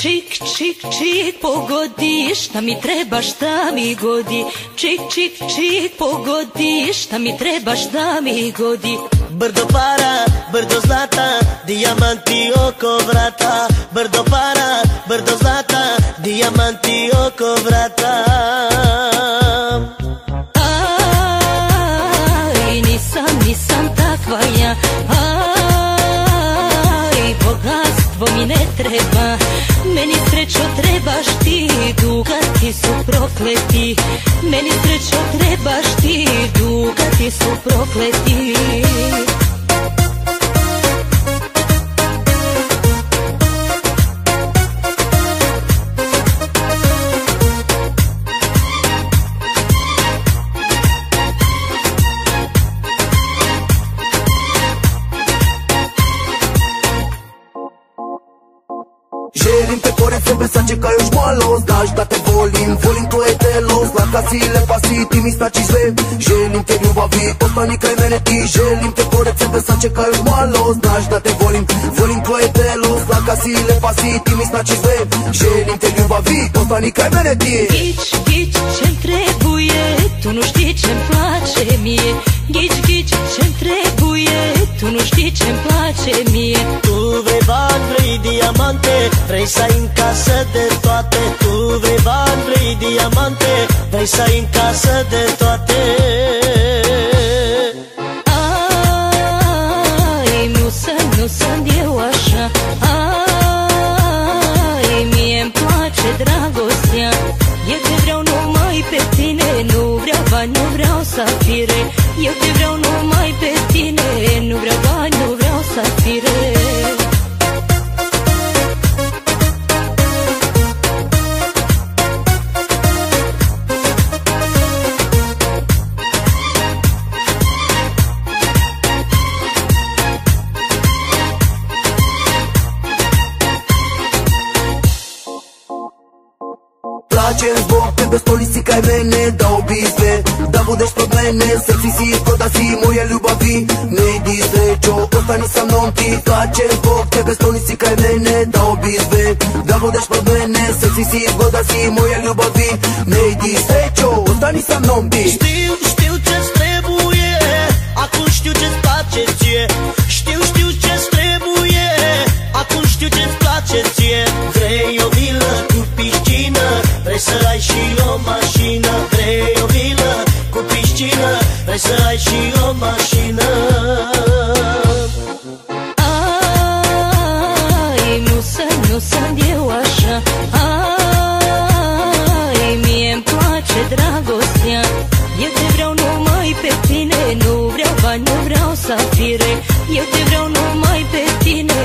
Čik, čik, čik, pogodi, šta mi treba, šta mi godi? Čik, čik, čik, pogodi, šta mi treba, šta mi godi? Brdo para, brdo zlata, dijamanti oko vrata. Brdo para, brdo zlata, dijamanti oko vrata. Aj, nisam, nisam takva ja. Aj, bogatstvo mi ne treba meni srećo trebaš ti, dugati su prokleti. Meni srećo trebaš ti, dugati su prokleti Želim te pored sebe sačekajuš malos Daš da te volim, volim tvoje telo Zlata si, lepa si, ti mi značiš sve Želim te ljubavi, ostani kraj mene ti Želim te pored sebe sačekajuš malo Znaš da te volim, volim tvoje telo Zlata si, lepa si, ti mi značiš sve Želim te ljubavi, ostani kraj mene ti Gić, gić, čem trebuje Tunu štićem plaće mi je Gić, gić, čem trebuje Tunu štićem plaće mi je Tu vrei bani, vrei diamante Vrei să ai în casă de toate. Tu vrei bani, vrei diamante Vrei să ai în casă de toate. Ai, nu sunt, nu sunt eu așa. Ai, mie-mi place dragostea. Eu te vreau numai pe tine Nu vreau bani, nu vreau safire Eu te vreau Plaće zbog tebe stolici kaj mene Da obizve, da budeš pod mene Sexy si, ko da si moje ljubavi Ne idi srećo, ostani sa mnom ti Plaće zbog tebe stolici kaj mene Da obizve, da budeš pod mene Sexy si, ko da si moje ljubavi Ne idi srećo, ostani sa mnom ti Știu, ai și o mașină Vrei o vilă cu piscină? Vrei să ai și o mașină. Ai, nu sunt, nu sunt eu așa. Ai, mie-mi place dragostea. Eu te vreau numai pe tine Nu vreau bani, nu vreau safire Eu te vreau numai pe tine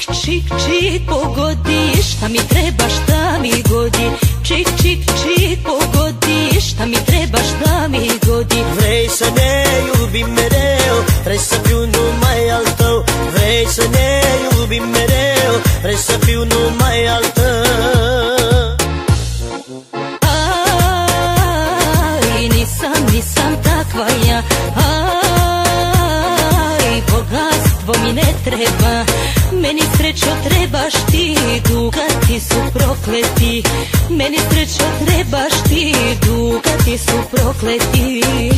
Čik, čik, čik, pogodi Šta mi treba, šta mi godi. Čik, čik, čik, pogodi Šta mi treba, šta mi godi. Vrei să ne iubim mereu Vrei să fiu numai al tău. Vrei să ne iubim mereu Vrei să fiu numai al tău. Aj, nisam, nisam takva ja mi ne treba. Meni srećo trebaš ti Dugati su prokleti. Meni srećo trebaš ti Dugati su prokleti